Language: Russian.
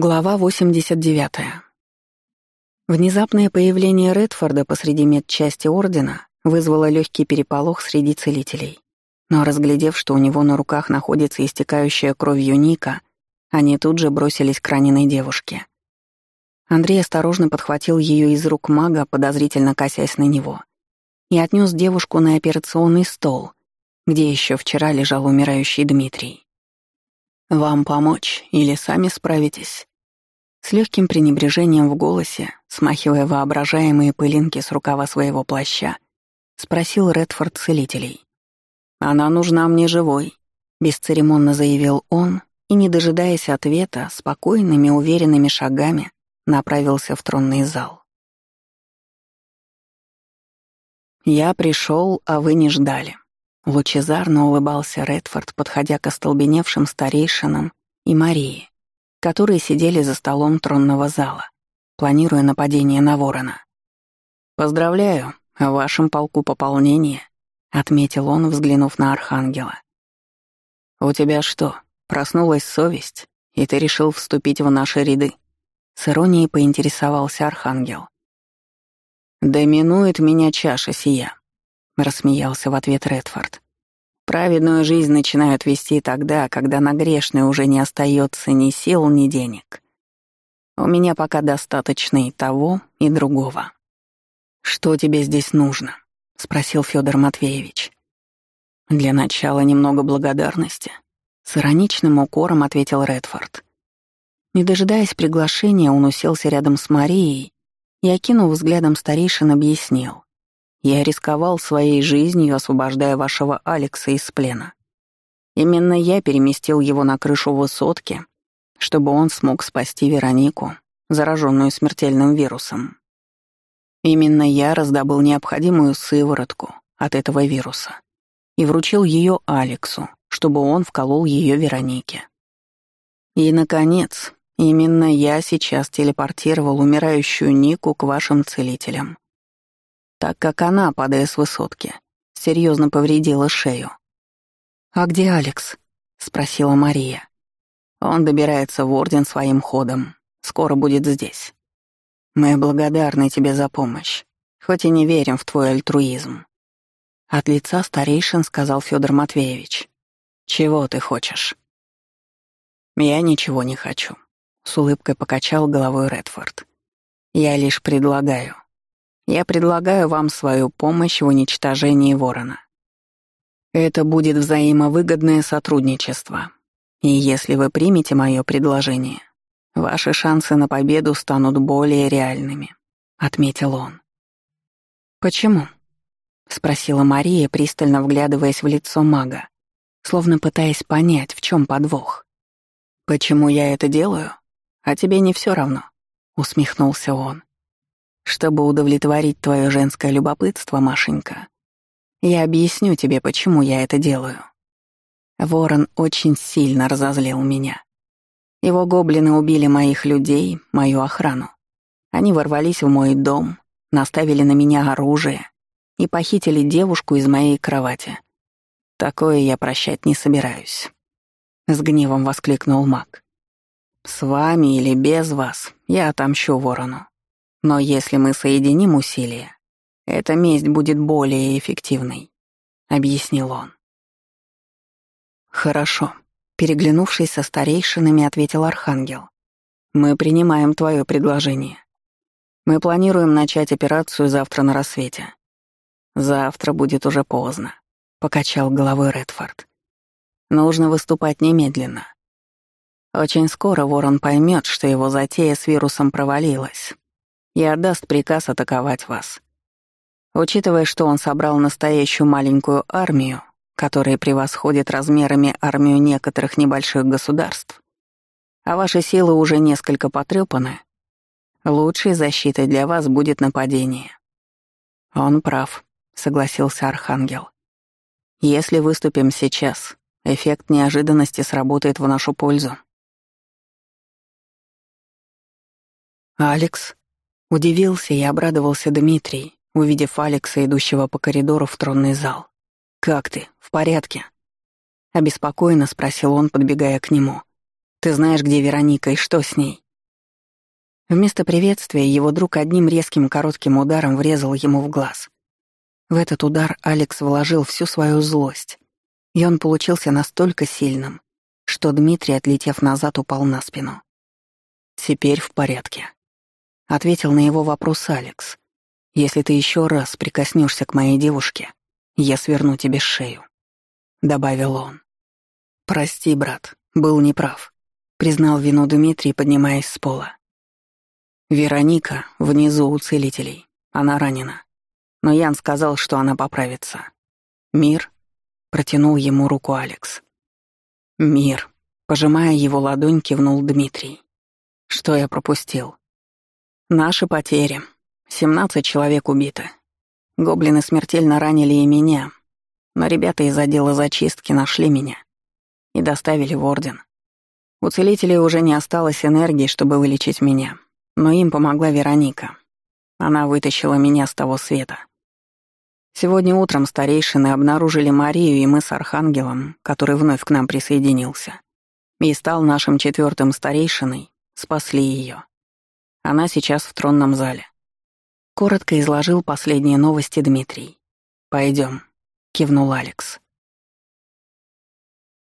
Глава 89. Внезапное появление Редфорда посреди медчасти Ордена вызвало легкий переполох среди целителей. Но разглядев, что у него на руках находится истекающая кровью Ника, они тут же бросились к раненой девушке. Андрей осторожно подхватил ее из рук мага, подозрительно косясь на него, и отнес девушку на операционный стол, где еще вчера лежал умирающий Дмитрий. «Вам помочь или сами справитесь?» С легким пренебрежением в голосе, смахивая воображаемые пылинки с рукава своего плаща, спросил Редфорд целителей. «Она нужна мне живой», — бесцеремонно заявил он и, не дожидаясь ответа, спокойными, уверенными шагами направился в тронный зал. «Я пришел, а вы не ждали», — лучезарно улыбался Редфорд, подходя к остолбеневшим старейшинам и Марии, которые сидели за столом тронного зала, планируя нападение на ворона. «Поздравляю, в вашем полку пополнение», — отметил он, взглянув на Архангела. «У тебя что, проснулась совесть, и ты решил вступить в наши ряды?» С иронией поинтересовался Архангел. «Доминует меня чаша сия», — рассмеялся в ответ Редфорд. Праведную жизнь начинают вести тогда, когда на грешной уже не остается ни сил, ни денег. У меня пока достаточно и того, и другого. «Что тебе здесь нужно?» — спросил Федор Матвеевич. «Для начала немного благодарности», — с ироничным укором ответил Редфорд. Не дожидаясь приглашения, он уселся рядом с Марией и, окинув взглядом старейшин, объяснил. Я рисковал своей жизнью, освобождая вашего Алекса из плена. Именно я переместил его на крышу высотки, чтобы он смог спасти Веронику, зараженную смертельным вирусом. Именно я раздобыл необходимую сыворотку от этого вируса и вручил ее Алексу, чтобы он вколол ее Веронике. И, наконец, именно я сейчас телепортировал умирающую Нику к вашим целителям так как она, падая с высотки, серьезно повредила шею. «А где Алекс?» — спросила Мария. «Он добирается в Орден своим ходом. Скоро будет здесь. Мы благодарны тебе за помощь, хоть и не верим в твой альтруизм». От лица старейшин сказал Федор Матвеевич. «Чего ты хочешь?» «Я ничего не хочу», — с улыбкой покачал головой Редфорд. «Я лишь предлагаю. Я предлагаю вам свою помощь в уничтожении ворона. Это будет взаимовыгодное сотрудничество. И если вы примете мое предложение, ваши шансы на победу станут более реальными», — отметил он. «Почему?» — спросила Мария, пристально вглядываясь в лицо мага, словно пытаясь понять, в чем подвох. «Почему я это делаю? А тебе не все равно», — усмехнулся он. Чтобы удовлетворить твое женское любопытство, Машенька, я объясню тебе, почему я это делаю. Ворон очень сильно разозлил меня. Его гоблины убили моих людей, мою охрану. Они ворвались в мой дом, наставили на меня оружие и похитили девушку из моей кровати. Такое я прощать не собираюсь. С гневом воскликнул маг. С вами или без вас я отомщу ворону. Но если мы соединим усилия, эта месть будет более эффективной», — объяснил он. «Хорошо», — переглянувшись со старейшинами, ответил Архангел. «Мы принимаем твое предложение. Мы планируем начать операцию завтра на рассвете. Завтра будет уже поздно», — покачал головой Редфорд. «Нужно выступать немедленно. Очень скоро Ворон поймет, что его затея с вирусом провалилась, и отдаст приказ атаковать вас. Учитывая, что он собрал настоящую маленькую армию, которая превосходит размерами армию некоторых небольших государств, а ваши силы уже несколько потрепаны, лучшей защитой для вас будет нападение. Он прав, согласился Архангел. Если выступим сейчас, эффект неожиданности сработает в нашу пользу. «Алекс», Удивился и обрадовался Дмитрий, увидев Алекса, идущего по коридору в тронный зал. «Как ты? В порядке?» Обеспокоенно спросил он, подбегая к нему. «Ты знаешь, где Вероника и что с ней?» Вместо приветствия его друг одним резким коротким ударом врезал ему в глаз. В этот удар Алекс вложил всю свою злость, и он получился настолько сильным, что Дмитрий, отлетев назад, упал на спину. «Теперь в порядке», — ответил на его вопрос Алекс. «Если ты еще раз прикоснешься к моей девушке, я сверну тебе шею», — добавил он. «Прости, брат, был неправ», — признал вину Дмитрий, поднимаясь с пола. «Вероника внизу у целителей. Она ранена. Но Ян сказал, что она поправится. Мир?» — протянул ему руку Алекс. «Мир», — пожимая его ладонь, кивнул Дмитрий. «Что я пропустил?» «Наши потери. Семнадцать человек убиты. Гоблины смертельно ранили и меня, но ребята из отдела зачистки нашли меня и доставили в Орден. У целителей уже не осталось энергии, чтобы вылечить меня, но им помогла Вероника. Она вытащила меня с того света. Сегодня утром старейшины обнаружили Марию и мы с Архангелом, который вновь к нам присоединился, и стал нашим четвертым старейшиной, спасли ее. Она сейчас в тронном зале. Коротко изложил последние новости Дмитрий. Пойдем, кивнул Алекс.